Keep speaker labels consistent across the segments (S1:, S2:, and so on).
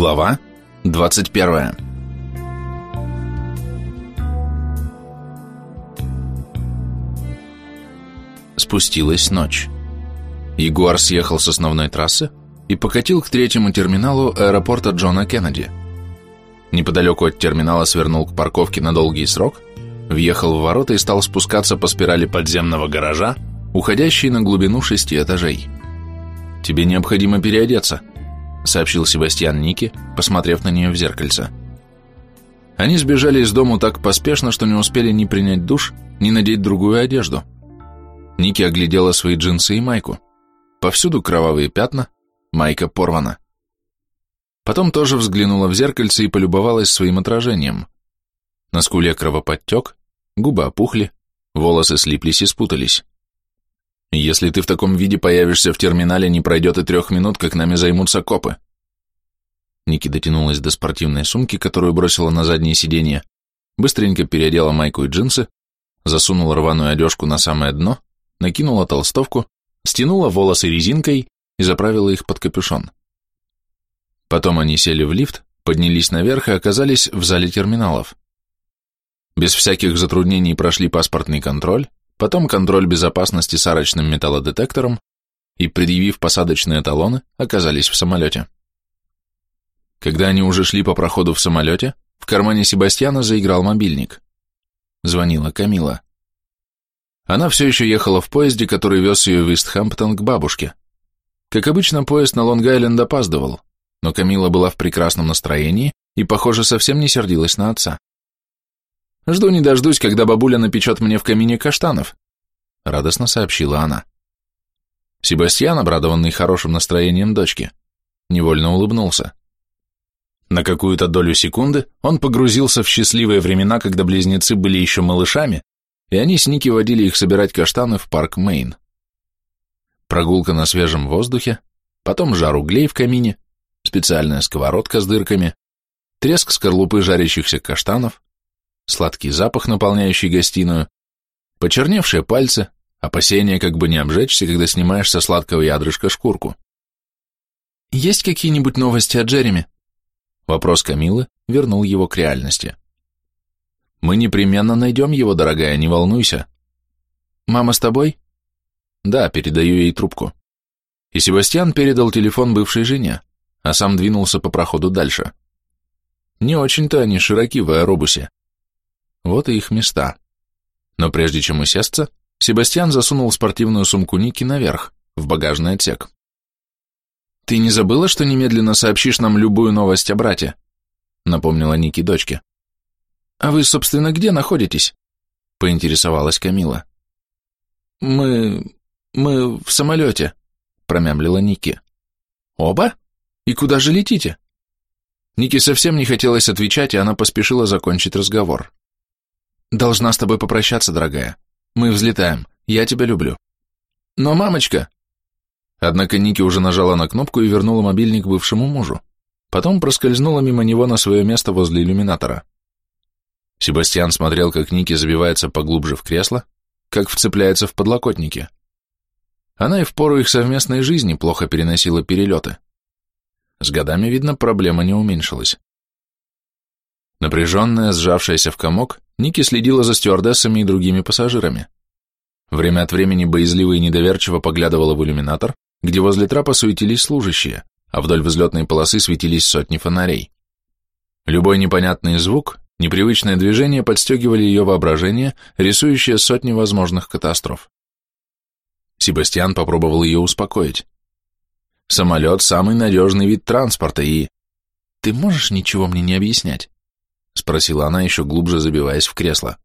S1: Глава 21 Спустилась ночь. Ягуар съехал с основной трассы и покатил к третьему терминалу аэропорта Джона Кеннеди. Неподалеку от терминала свернул к парковке на долгий срок, въехал в ворота и стал спускаться по спирали подземного гаража, уходящей на глубину шести этажей. «Тебе необходимо переодеться», — сообщил Себастьян Ники, посмотрев на нее в зеркальце. Они сбежали из дому так поспешно, что не успели ни принять душ, ни надеть другую одежду. Ники оглядела свои джинсы и майку. Повсюду кровавые пятна, майка порвана. Потом тоже взглянула в зеркальце и полюбовалась своим отражением. На скуле кровоподтек, губы опухли, волосы слиплись и спутались. Если ты в таком виде появишься в терминале, не пройдет и трех минут, как нами займутся копы. Ники дотянулась до спортивной сумки, которую бросила на заднее сиденье, быстренько переодела майку и джинсы, засунула рваную одежку на самое дно, накинула толстовку, стянула волосы резинкой и заправила их под капюшон. Потом они сели в лифт, поднялись наверх и оказались в зале терминалов. Без всяких затруднений прошли паспортный контроль, потом контроль безопасности с арочным металлодетектором и, предъявив посадочные талоны, оказались в самолете. Когда они уже шли по проходу в самолете, в кармане Себастьяна заиграл мобильник. Звонила Камила. Она все еще ехала в поезде, который вез ее в Истхэмптон к бабушке. Как обычно, поезд на Лонг-Айленд опаздывал, но Камила была в прекрасном настроении и, похоже, совсем не сердилась на отца. Жду не дождусь, когда бабуля напечет мне в камине каштанов, радостно сообщила она. Себастьян, обрадованный хорошим настроением дочки, невольно улыбнулся. На какую-то долю секунды он погрузился в счастливые времена, когда близнецы были еще малышами, и они с Ники водили их собирать каштаны в парк Мейн. Прогулка на свежем воздухе, потом жар углей в камине, специальная сковородка с дырками, треск скорлупы жарящихся каштанов, сладкий запах, наполняющий гостиную, почерневшие пальцы, опасения, как бы не обжечься, когда снимаешь со сладкого ядрышка шкурку. «Есть какие-нибудь новости о Джереми?» Вопрос Камилы вернул его к реальности. «Мы непременно найдем его, дорогая, не волнуйся». «Мама с тобой?» «Да, передаю ей трубку». И Себастьян передал телефон бывшей жене, а сам двинулся по проходу дальше. Не очень-то они широки в аэробусе. Вот и их места. Но прежде чем усесться, Себастьян засунул спортивную сумку Ники наверх, в багажный отсек. «Ты не забыла, что немедленно сообщишь нам любую новость о брате?» напомнила Ники дочке. «А вы, собственно, где находитесь?» поинтересовалась Камила. «Мы... мы в самолете», промямлила Ники. «Оба? И куда же летите?» Ники совсем не хотелось отвечать, и она поспешила закончить разговор. Должна с тобой попрощаться, дорогая. Мы взлетаем. Я тебя люблю. Но, мамочка... Однако Ники уже нажала на кнопку и вернула мобильник бывшему мужу. Потом проскользнула мимо него на свое место возле иллюминатора. Себастьян смотрел, как Ники забивается поглубже в кресло, как вцепляется в подлокотники. Она и в пору их совместной жизни плохо переносила перелеты. С годами, видно, проблема не уменьшилась. Напряженная, сжавшаяся в комок, Ники следила за стюардессами и другими пассажирами. Время от времени боязливо и недоверчиво поглядывала в иллюминатор, где возле трапа суетились служащие, а вдоль взлетной полосы светились сотни фонарей. Любой непонятный звук, непривычное движение подстегивали ее воображение, рисующее сотни возможных катастроф. Себастьян попробовал ее успокоить. Самолет – самый надежный вид транспорта, и... Ты можешь ничего мне не объяснять? — спросила она, еще глубже забиваясь в кресло.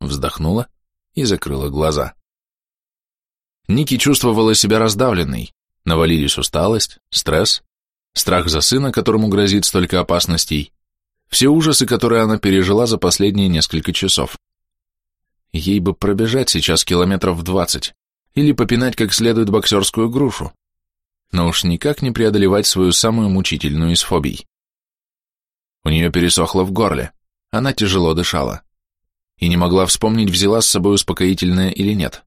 S1: Вздохнула и закрыла глаза. Ники чувствовала себя раздавленной. Навалились усталость, стресс, страх за сына, которому грозит столько опасностей, все ужасы, которые она пережила за последние несколько часов. Ей бы пробежать сейчас километров двадцать или попинать как следует боксерскую грушу, но уж никак не преодолевать свою самую мучительную из фобий. У нее пересохло в горле, она тяжело дышала. И не могла вспомнить, взяла с собой успокоительное или нет.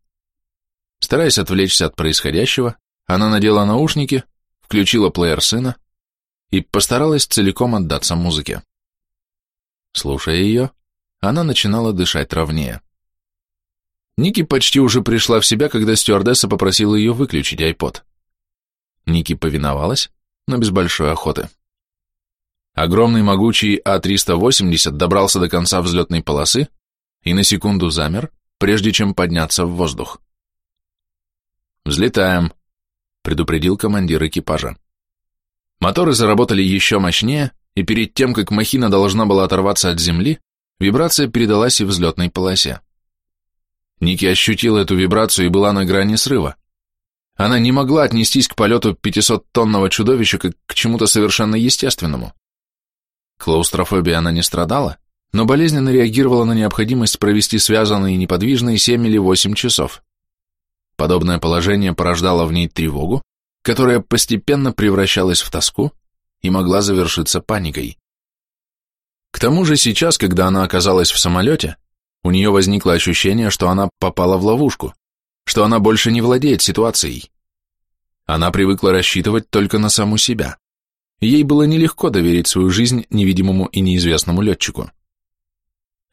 S1: Стараясь отвлечься от происходящего, она надела наушники, включила плеер сына, и постаралась целиком отдаться музыке. Слушая ее, она начинала дышать ровнее. Ники почти уже пришла в себя, когда стюардесса попросила ее выключить айпод. Ники повиновалась, но без большой охоты. Огромный могучий А-380 добрался до конца взлетной полосы и на секунду замер, прежде чем подняться в воздух. «Взлетаем», — предупредил командир экипажа. Моторы заработали еще мощнее, и перед тем, как махина должна была оторваться от земли, вибрация передалась и взлетной полосе. Ники ощутила эту вибрацию и была на грани срыва. Она не могла отнестись к полету 500-тонного чудовища как к чему-то совершенно естественному. Клаустрофобией она не страдала, но болезненно реагировала на необходимость провести связанные неподвижные 7 или 8 часов. Подобное положение порождало в ней тревогу, которая постепенно превращалась в тоску и могла завершиться паникой. К тому же сейчас, когда она оказалась в самолете, у нее возникло ощущение, что она попала в ловушку, что она больше не владеет ситуацией. Она привыкла рассчитывать только на саму себя. Ей было нелегко доверить свою жизнь невидимому и неизвестному летчику.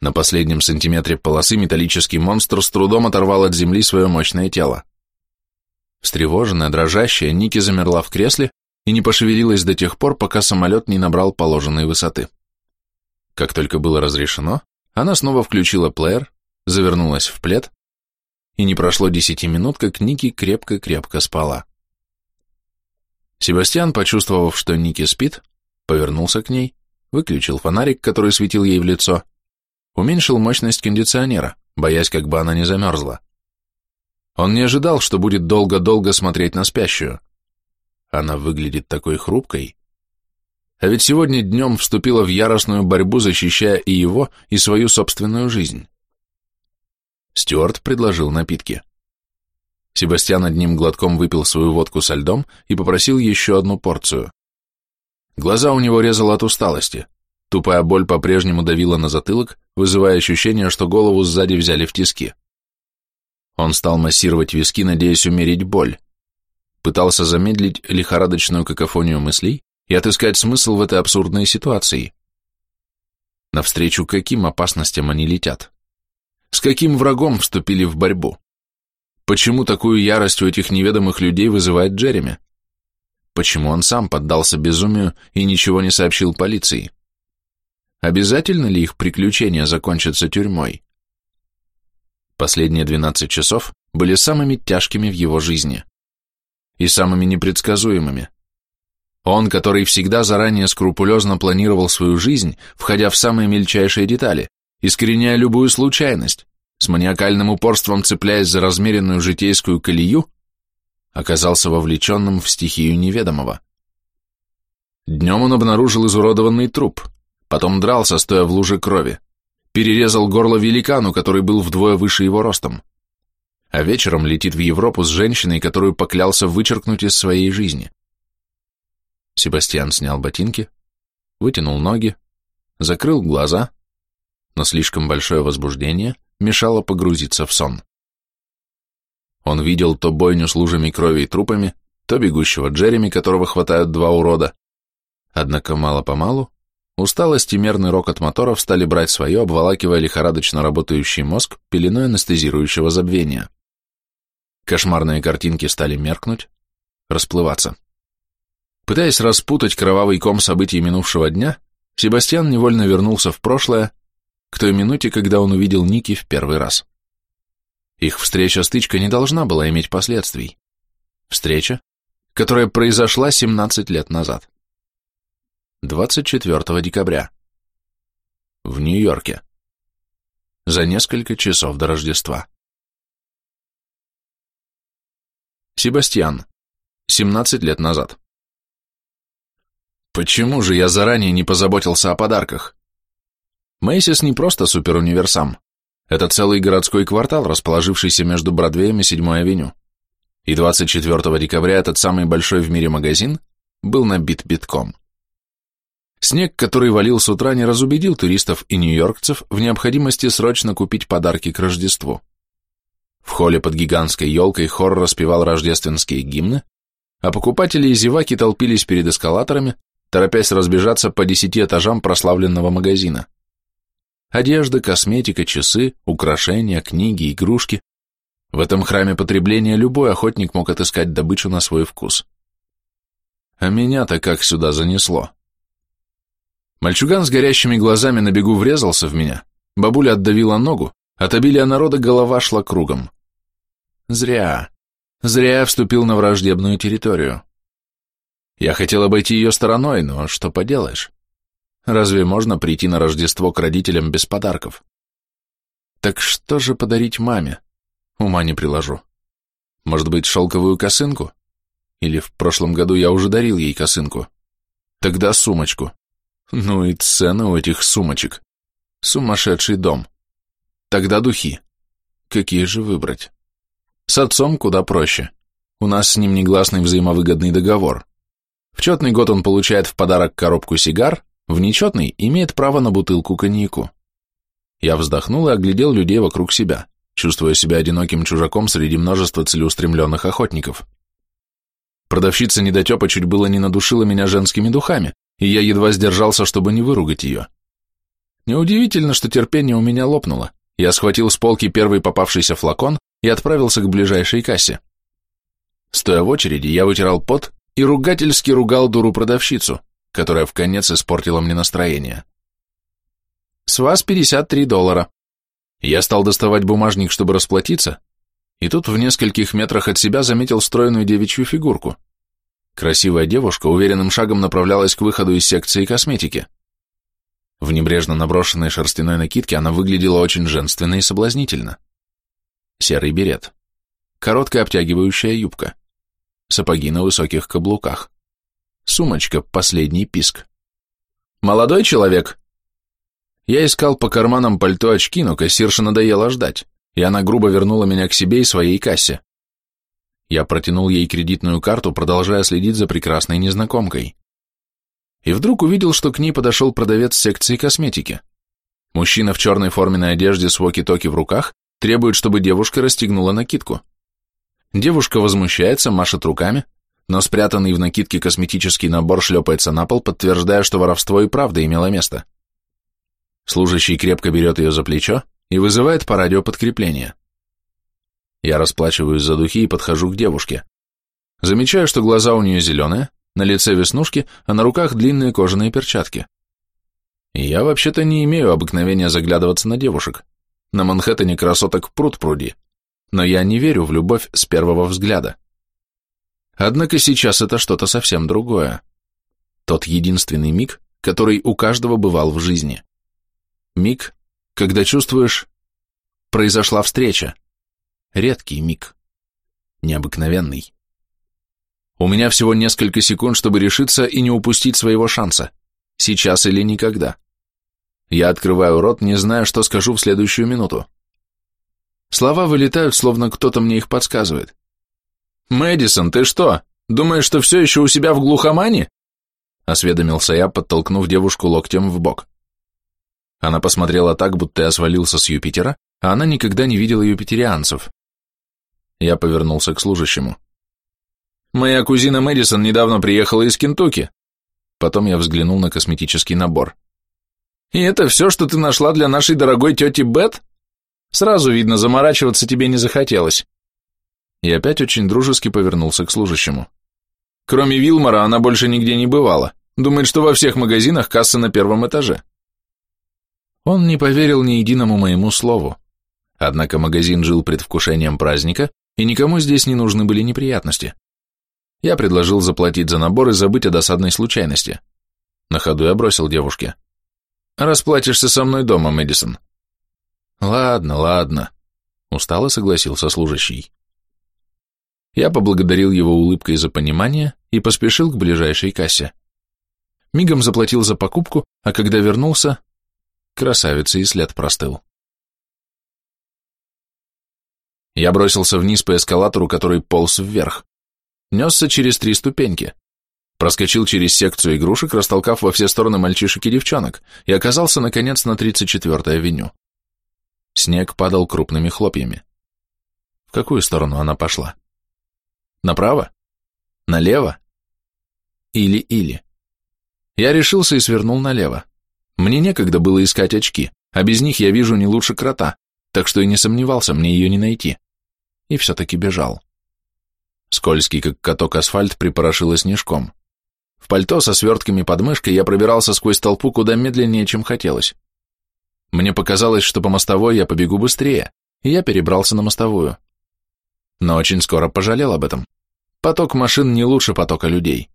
S1: На последнем сантиметре полосы металлический монстр с трудом оторвал от земли свое мощное тело. Встревоженная, дрожащая, Ники замерла в кресле и не пошевелилась до тех пор, пока самолет не набрал положенной высоты. Как только было разрешено, она снова включила плеер, завернулась в плед, и не прошло десяти минут, как Ники крепко-крепко спала. Себастьян, почувствовав, что Ники спит, повернулся к ней, выключил фонарик, который светил ей в лицо, уменьшил мощность кондиционера, боясь, как бы она не замерзла. Он не ожидал, что будет долго-долго смотреть на спящую. Она выглядит такой хрупкой. А ведь сегодня днем вступила в яростную борьбу, защищая и его, и свою собственную жизнь. Стюарт предложил напитки. Себастьян одним глотком выпил свою водку со льдом и попросил еще одну порцию. Глаза у него резало от усталости. Тупая боль по-прежнему давила на затылок, вызывая ощущение, что голову сзади взяли в тиски. Он стал массировать виски, надеясь умерить боль. Пытался замедлить лихорадочную какофонию мыслей и отыскать смысл в этой абсурдной ситуации. Навстречу каким опасностям они летят? С каким врагом вступили в борьбу? Почему такую ярость у этих неведомых людей вызывает Джереми? Почему он сам поддался безумию и ничего не сообщил полиции? Обязательно ли их приключения закончатся тюрьмой? Последние 12 часов были самыми тяжкими в его жизни и самыми непредсказуемыми. Он, который всегда заранее скрупулезно планировал свою жизнь, входя в самые мельчайшие детали, искореняя любую случайность, с маниакальным упорством цепляясь за размеренную житейскую колею, оказался вовлеченным в стихию неведомого. Днем он обнаружил изуродованный труп, потом дрался, стоя в луже крови, перерезал горло великану, который был вдвое выше его ростом. А вечером летит в Европу с женщиной, которую поклялся вычеркнуть из своей жизни. Себастьян снял ботинки, вытянул ноги, закрыл глаза, но слишком большое возбуждение мешало погрузиться в сон. Он видел то бойню с лужами крови и трупами, то бегущего Джереми, которого хватают два урода. Однако мало-помалу Усталость и мерный рокот моторов стали брать свое, обволакивая лихорадочно работающий мозг пеленой анестезирующего забвения. Кошмарные картинки стали меркнуть, расплываться. Пытаясь распутать кровавый ком событий минувшего дня, Себастьян невольно вернулся в прошлое, к той минуте, когда он увидел Ники в первый раз. Их встреча-стычка не должна была иметь последствий. Встреча, которая произошла 17 лет назад. 24 декабря. В Нью-Йорке. За несколько часов до Рождества. Себастьян. 17 лет назад. Почему же я заранее не позаботился о подарках? Мейсис не просто суперуниверсам. Это целый городской квартал, расположившийся между Бродвеем и 7-й авеню. И 24 декабря этот самый большой в мире магазин был набит битком. Снег, который валил с утра, не разубедил туристов и нью-йоркцев в необходимости срочно купить подарки к Рождеству. В холле под гигантской елкой хор распевал рождественские гимны, а покупатели и зеваки толпились перед эскалаторами, торопясь разбежаться по десяти этажам прославленного магазина. Одежда, косметика, часы, украшения, книги, игрушки. В этом храме потребления любой охотник мог отыскать добычу на свой вкус. А меня-то как сюда занесло? Мальчуган с горящими глазами на бегу врезался в меня, бабуля отдавила ногу, от обилия народа голова шла кругом. Зря. Зря я вступил на враждебную территорию. Я хотел обойти ее стороной, но что поделаешь? Разве можно прийти на Рождество к родителям без подарков? Так что же подарить маме? Ума не приложу. Может быть, шелковую косынку? Или в прошлом году я уже дарил ей косынку? Тогда сумочку. Ну и цены у этих сумочек. Сумасшедший дом. Тогда духи. Какие же выбрать? С отцом куда проще. У нас с ним негласный взаимовыгодный договор. В четный год он получает в подарок коробку сигар, в нечетный имеет право на бутылку коньяку. Я вздохнул и оглядел людей вокруг себя, чувствуя себя одиноким чужаком среди множества целеустремленных охотников. Продавщица недотепа чуть было не надушила меня женскими духами, и я едва сдержался, чтобы не выругать ее. Неудивительно, что терпение у меня лопнуло. Я схватил с полки первый попавшийся флакон и отправился к ближайшей кассе. Стоя в очереди, я вытирал пот и ругательски ругал дуру-продавщицу, которая в конец испортила мне настроение. «С вас 53 доллара». Я стал доставать бумажник, чтобы расплатиться, и тут в нескольких метрах от себя заметил стройную девичью фигурку. Красивая девушка уверенным шагом направлялась к выходу из секции косметики. В небрежно наброшенной шерстяной накидке она выглядела очень женственно и соблазнительно серый берет, короткая обтягивающая юбка, сапоги на высоких каблуках, сумочка, последний писк. «Молодой человек!» Я искал по карманам пальто очки, но кассирша надоело ждать, и она грубо вернула меня к себе и своей кассе. Я протянул ей кредитную карту, продолжая следить за прекрасной незнакомкой. И вдруг увидел, что к ней подошел продавец секции косметики. Мужчина в черной форменной одежде с воки-токи в руках требует, чтобы девушка расстегнула накидку. Девушка возмущается, машет руками, но спрятанный в накидке косметический набор шлепается на пол, подтверждая, что воровство и правда имело место. Служащий крепко берет ее за плечо и вызывает по радио подкрепление. Я расплачиваюсь за духи и подхожу к девушке. Замечаю, что глаза у нее зеленые, на лице веснушки, а на руках длинные кожаные перчатки. И я вообще-то не имею обыкновения заглядываться на девушек. На Манхэттене красоток пруд пруди, но я не верю в любовь с первого взгляда. Однако сейчас это что-то совсем другое. Тот единственный миг, который у каждого бывал в жизни. Миг, когда чувствуешь, произошла встреча. Редкий миг. Необыкновенный. У меня всего несколько секунд, чтобы решиться и не упустить своего шанса. Сейчас или никогда. Я открываю рот, не зная, что скажу в следующую минуту. Слова вылетают, словно кто-то мне их подсказывает. «Мэдисон, ты что, думаешь, что все еще у себя в глухомане?» Осведомился я, подтолкнув девушку локтем в бок. Она посмотрела так, будто я свалился с Юпитера, а она никогда не видела юпитерианцев. Я повернулся к служащему. «Моя кузина Мэдисон недавно приехала из Кентукки». Потом я взглянул на косметический набор. И это все, что ты нашла для нашей дорогой тети Бет? Сразу видно, заморачиваться тебе не захотелось. И опять очень дружески повернулся к служащему. Кроме Вилмора она больше нигде не бывала. Думает, что во всех магазинах касса на первом этаже. Он не поверил ни единому моему слову. Однако магазин жил предвкушением праздника, и никому здесь не нужны были неприятности. Я предложил заплатить за набор и забыть о досадной случайности. На ходу я бросил девушке. Расплатишься со мной дома, Мэдисон. Ладно, ладно, устало согласился служащий. Я поблагодарил его улыбкой за понимание и поспешил к ближайшей кассе. Мигом заплатил за покупку, а когда вернулся, красавица и след простыл. Я бросился вниз по эскалатору, который полз вверх. Несся через три ступеньки проскочил через секцию игрушек, растолкав во все стороны мальчишек и девчонок, и оказался, наконец, на 34-й авеню. Снег падал крупными хлопьями. В какую сторону она пошла? Направо? Налево? Или-или? Я решился и свернул налево. Мне некогда было искать очки, а без них я вижу не лучше крота, так что и не сомневался мне ее не найти. И все-таки бежал. Скользкий, как каток асфальт, припорошило снежком. В пальто со свертками под мышкой я пробирался сквозь толпу куда медленнее, чем хотелось. Мне показалось, что по мостовой я побегу быстрее, и я перебрался на мостовую. Но очень скоро пожалел об этом. Поток машин не лучше потока людей.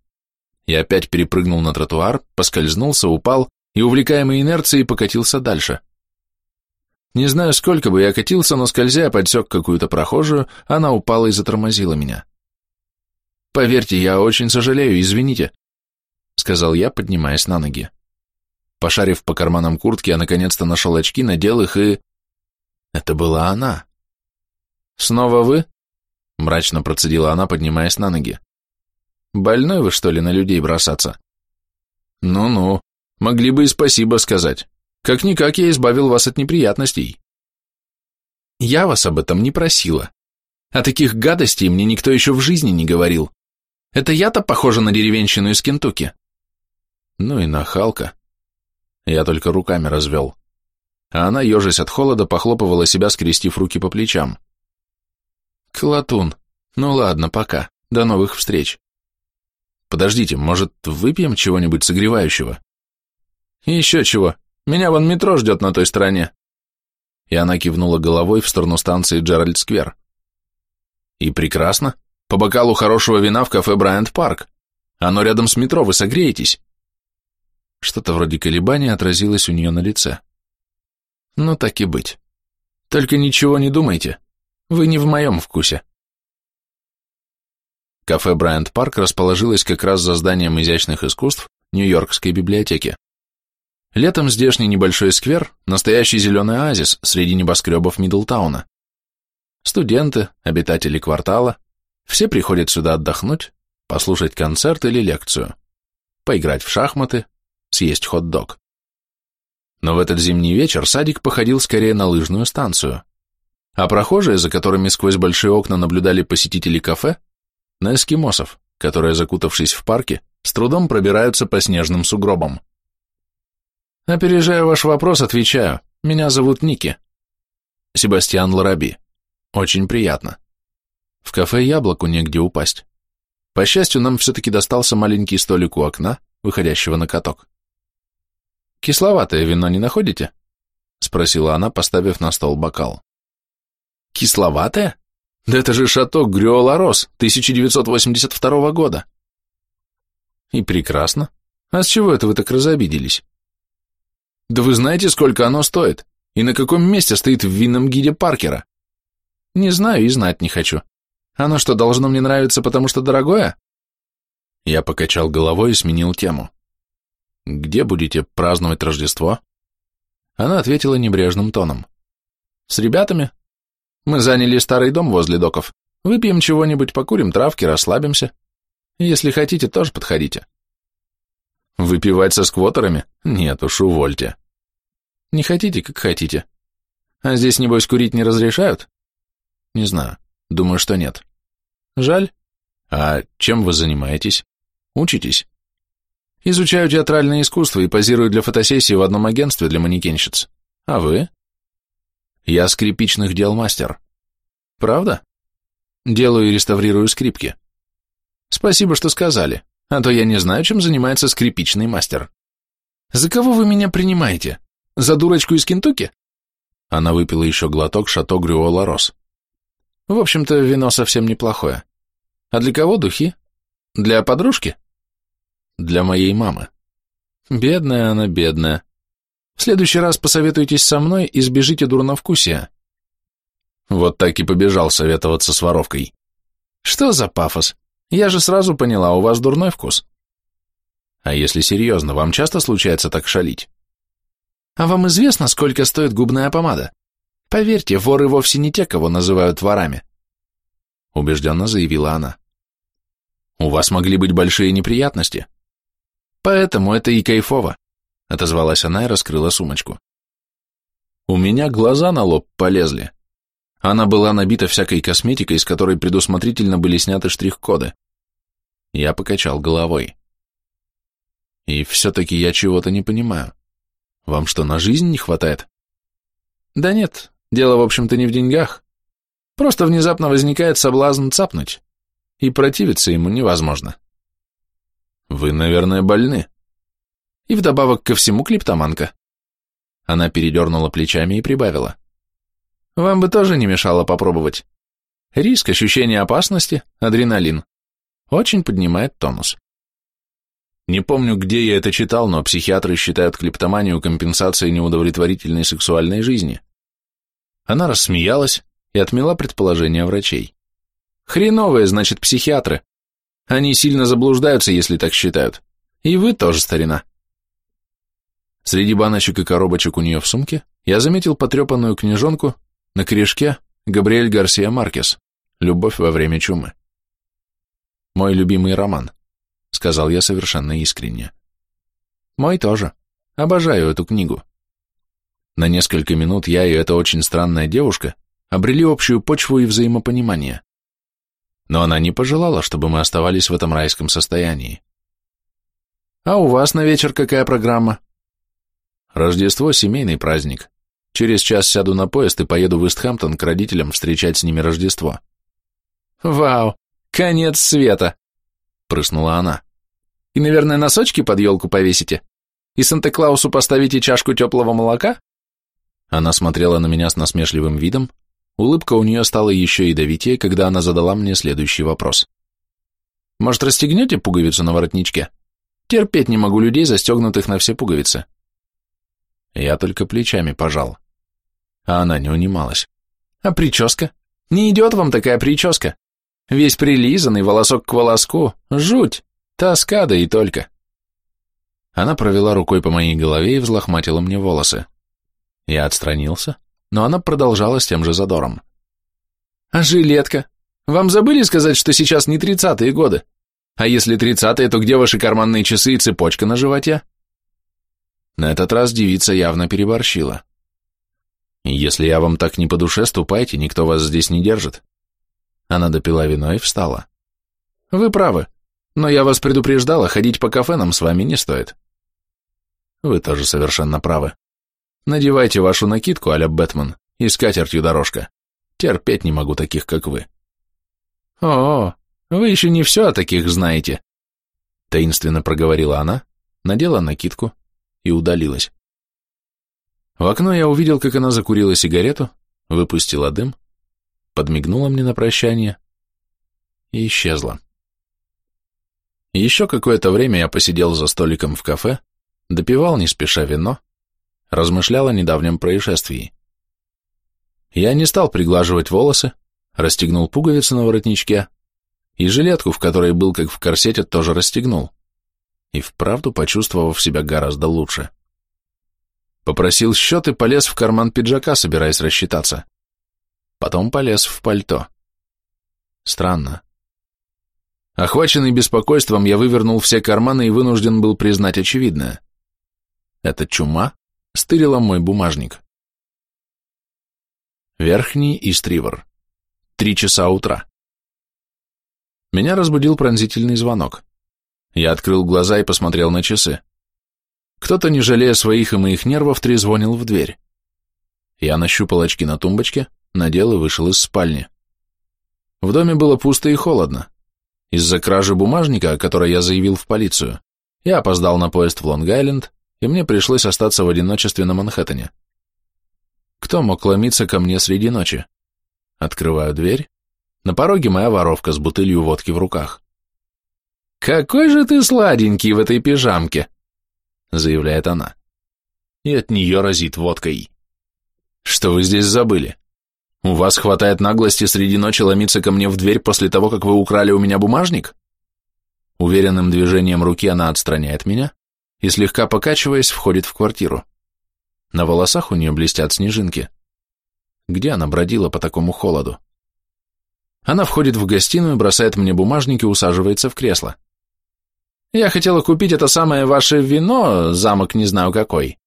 S1: Я опять перепрыгнул на тротуар, поскользнулся, упал и, увлекаемый инерцией, покатился дальше. Не знаю, сколько бы я катился, но скользя подсек какую-то прохожую, она упала и затормозила меня. «Поверьте, я очень сожалею, извините», — сказал я, поднимаясь на ноги. Пошарив по карманам куртки, я наконец-то нашел очки, надел их и... Это была она. «Снова вы?» — мрачно процедила она, поднимаясь на ноги. «Больной вы, что ли, на людей бросаться?» «Ну-ну, могли бы и спасибо сказать. Как-никак я избавил вас от неприятностей». «Я вас об этом не просила. О таких гадостей мне никто еще в жизни не говорил. Это я-то похожа на деревенщину из Кентукки?» «Ну и нахалка». Я только руками развел. А она, ежась от холода, похлопывала себя, скрестив руки по плечам. Клатун. Ну ладно, пока. До новых встреч. Подождите, может, выпьем чего-нибудь согревающего? Еще чего. Меня вон метро ждет на той стороне. И она кивнула головой в сторону станции Джеральд-сквер. И прекрасно. По бокалу хорошего вина в кафе Брайант Парк. Оно рядом с метро, вы согреетесь. Что-то вроде колебания отразилось у нее на лице. Ну так и быть. Только ничего не думайте. Вы не в моем вкусе. Кафе Брайант Парк расположилось как раз за зданием изящных искусств Нью-Йоркской библиотеки. Летом здешний небольшой сквер – настоящий зеленый оазис среди небоскребов Мидлтауна. Студенты, обитатели квартала – все приходят сюда отдохнуть, послушать концерт или лекцию, поиграть в шахматы, съесть хот-дог. Но в этот зимний вечер садик походил скорее на лыжную станцию а прохожие, за которыми сквозь большие окна наблюдали посетители кафе, на эскимосов, которые, закутавшись в парке, с трудом пробираются по снежным сугробам. Опережая ваш вопрос, отвечаю. Меня зовут Ники. Себастьян Лараби. Очень приятно. В кафе яблоку негде упасть. По счастью, нам все-таки достался маленький столик у окна, выходящего на каток. «Кисловатое вино не находите?» — спросила она, поставив на стол бокал. Кисловатая? Да это же шаток Грюоларос 1982 года. И прекрасно. А с чего это вы так разобиделись? Да вы знаете, сколько оно стоит? И на каком месте стоит в винном гиде Паркера? Не знаю и знать не хочу. Оно что, должно мне нравиться, потому что дорогое? Я покачал головой и сменил тему. Где будете праздновать Рождество? Она ответила небрежным тоном. С ребятами, мы заняли старый дом возле доков. Выпьем чего-нибудь, покурим травки, расслабимся. Если хотите, тоже подходите. Выпивать со сквотерами? Нет уж, увольте. Не хотите, как хотите. А здесь, небось, курить не разрешают? Не знаю. Думаю, что нет. Жаль. А чем вы занимаетесь? Учитесь? Изучаю театральное искусство и позирую для фотосессии в одном агентстве для манекенщиц. А вы? Я скрипичных дел мастер. Правда? Делаю и реставрирую скрипки. Спасибо, что сказали, а то я не знаю, чем занимается скрипичный мастер. За кого вы меня принимаете? За дурочку из Кентукки? Она выпила еще глоток шато Грюола Рос. В общем-то, вино совсем неплохое. А для кого духи? Для подружки? Для моей мамы. Бедная она, бедная. В следующий раз посоветуйтесь со мной и сбежите дурновкусия. Вот так и побежал советоваться с воровкой. Что за пафос? Я же сразу поняла, у вас дурной вкус. А если серьезно, вам часто случается так шалить? А вам известно, сколько стоит губная помада? Поверьте, воры вовсе не те, кого называют ворами. Убежденно заявила она. У вас могли быть большие неприятности. Поэтому это и кайфово. Отозвалась она и раскрыла сумочку. У меня глаза на лоб полезли. Она была набита всякой косметикой, из которой предусмотрительно были сняты штрих-коды. Я покачал головой. И все-таки я чего-то не понимаю. Вам что, на жизнь не хватает?
S2: Да нет, дело, в общем-то, не в деньгах. Просто внезапно возникает соблазн цапнуть, и противиться ему невозможно.
S1: Вы, наверное, больны.
S2: И вдобавок ко всему клиптоманка.
S1: Она передернула плечами и прибавила.
S2: Вам бы тоже не мешало попробовать. Риск, ощущение опасности, адреналин. Очень поднимает тонус.
S1: Не помню, где я это читал, но психиатры считают клептоманию компенсацией неудовлетворительной сексуальной жизни. Она рассмеялась и отмела предположение врачей.
S2: Хреновые, значит, психиатры. Они сильно заблуждаются, если так считают. И вы тоже, старина.
S1: Среди баночек и коробочек у нее в сумке я заметил потрепанную книжонку на корешке Габриэль Гарсия Маркес «Любовь во время чумы». Мой любимый роман, сказал я совершенно искренне.
S2: Мой тоже. Обожаю эту книгу.
S1: На несколько минут я и эта очень странная девушка обрели общую почву и взаимопонимание. Но она не пожелала, чтобы мы оставались в этом райском состоянии.
S2: А у вас на вечер какая программа?
S1: Рождество – семейный праздник. Через час сяду на поезд и поеду в Истхэмптон к родителям встречать с ними Рождество.
S2: Вау, конец света, прыснула она. И, наверное, носочки под елку повесите? И Санта-Клаусу поставите чашку теплого молока?
S1: Она смотрела на меня с насмешливым видом, улыбка у нее стала еще ядовитее, когда она задала мне следующий вопрос.
S2: Может, расстегнете пуговицу на воротничке? Терпеть не могу людей, застегнутых на все пуговицы.
S1: Я только плечами пожал. А она не унималась.
S2: А прическа? Не идет вам такая прическа? Весь прилизанный, волосок к волоску. Жуть! Тоска, да и только.
S1: Она провела рукой по моей голове и взлохматила мне волосы. Я отстранился, но она продолжала с тем же задором.
S2: А жилетка? Вам забыли сказать, что сейчас не тридцатые годы? А если тридцатые, то где ваши карманные часы и цепочка на животе?
S1: На этот раз девица явно переборщила. Если я вам так не по душе, ступайте, никто вас здесь не держит. Она допила вино и встала.
S2: Вы правы, но я вас предупреждала, ходить по кафе нам с вами не стоит.
S1: Вы тоже совершенно правы. Надевайте вашу накидку а-ля Бэтмен и скатертью дорожка. Терпеть не могу таких, как вы.
S2: О, вы еще не все о таких знаете.
S1: Таинственно проговорила она, надела накидку, и удалилась. В окно я увидел, как она закурила сигарету, выпустила дым, подмигнула мне на прощание и исчезла. Еще какое-то время я посидел за столиком в кафе, допивал не спеша вино, размышлял о недавнем происшествии. Я не стал приглаживать волосы, расстегнул пуговицы на воротничке и жилетку, в которой был как в корсете, тоже расстегнул и вправду почувствовав себя гораздо лучше. Попросил счет и полез в карман пиджака, собираясь рассчитаться. Потом полез в пальто. Странно. Охваченный беспокойством, я вывернул все карманы и вынужден был признать очевидное. Эта чума стырила мой бумажник. Верхний Истривор. Три часа утра. Меня разбудил пронзительный звонок. Я открыл глаза и посмотрел на часы. Кто-то, не жалея своих и моих нервов, трезвонил в дверь. Я нащупал очки на тумбочке, надел и вышел из спальни. В доме было пусто и холодно. Из-за кражи бумажника, о которой я заявил в полицию, я опоздал на поезд в Лонг-Айленд, и мне пришлось остаться в одиночестве на Манхэттене. Кто мог ломиться ко мне среди ночи? Открываю дверь. На пороге моя воровка с бутылью водки в руках.
S2: «Какой же ты сладенький в этой пижамке!» — заявляет она.
S1: И от нее разит водкой. «Что вы здесь забыли? У вас хватает наглости среди ночи ломиться ко мне в дверь после того, как вы украли у меня бумажник?» Уверенным движением руки она отстраняет меня и, слегка покачиваясь, входит в квартиру. На волосах у нее блестят снежинки. Где она бродила по такому холоду? Она входит в гостиную, бросает мне бумажник и усаживается в кресло. Я хотела купить это самое ваше вино, замок не знаю какой,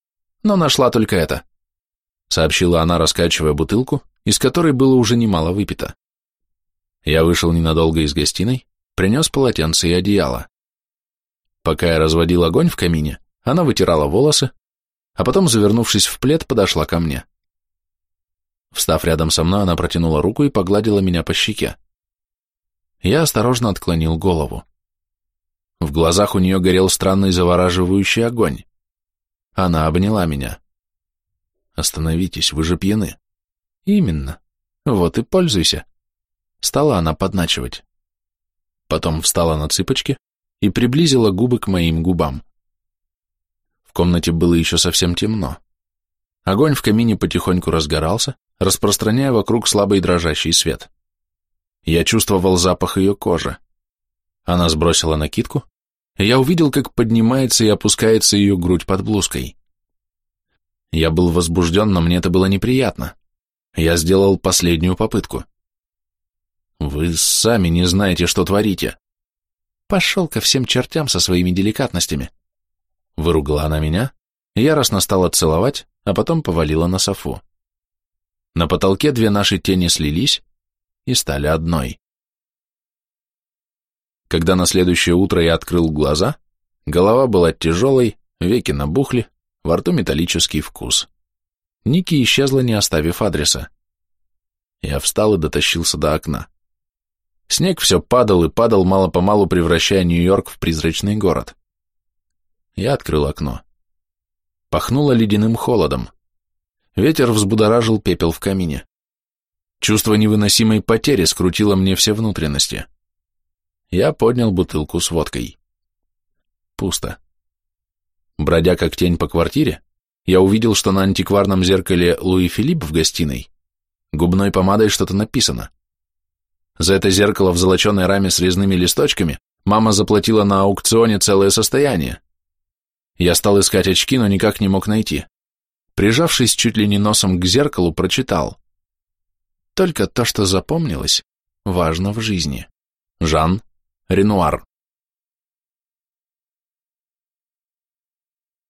S1: но нашла только это», — сообщила она, раскачивая бутылку, из которой было уже немало выпито. Я вышел ненадолго из гостиной, принес полотенце и одеяло. Пока я разводил огонь в камине, она вытирала волосы, а потом, завернувшись в плед, подошла ко мне. Встав рядом со мной, она протянула руку и погладила меня по щеке. Я осторожно отклонил голову. В глазах у нее горел странный завораживающий огонь. Она обняла меня. «Остановитесь, вы же пьяны». «Именно. Вот и пользуйся». Стала она подначивать. Потом встала на цыпочки и приблизила губы к моим губам. В комнате было еще совсем темно. Огонь в камине потихоньку разгорался, распространяя вокруг слабый дрожащий свет. Я чувствовал запах ее кожи. Она сбросила накидку, я увидел, как поднимается и опускается ее грудь под блузкой. Я был возбужден, но мне это было неприятно. Я сделал последнюю попытку. Вы сами не знаете, что творите. Пошел ко всем чертям со своими деликатностями. Выругала она меня, яростно стала целовать, а потом повалила на софу. На потолке две наши тени слились и стали одной. Когда на следующее утро я открыл глаза, голова была тяжелой, веки набухли, во рту металлический вкус. Ники исчезла, не оставив адреса. Я встал и дотащился до окна. Снег все падал и падал, мало-помалу превращая Нью-Йорк в призрачный город. Я открыл окно. Пахнуло ледяным холодом. Ветер взбудоражил пепел в камине. Чувство невыносимой потери скрутило мне все внутренности. Я поднял бутылку с водкой. Пусто. Бродя как тень по квартире, я увидел, что на антикварном зеркале Луи Филипп в гостиной губной помадой что-то написано. За это зеркало в золоченой раме с резными листочками мама заплатила на аукционе целое состояние. Я стал искать очки, но никак не мог найти. Прижавшись чуть ли не носом к зеркалу, прочитал. Только то, что запомнилось, важно в жизни. Жан Ренуар.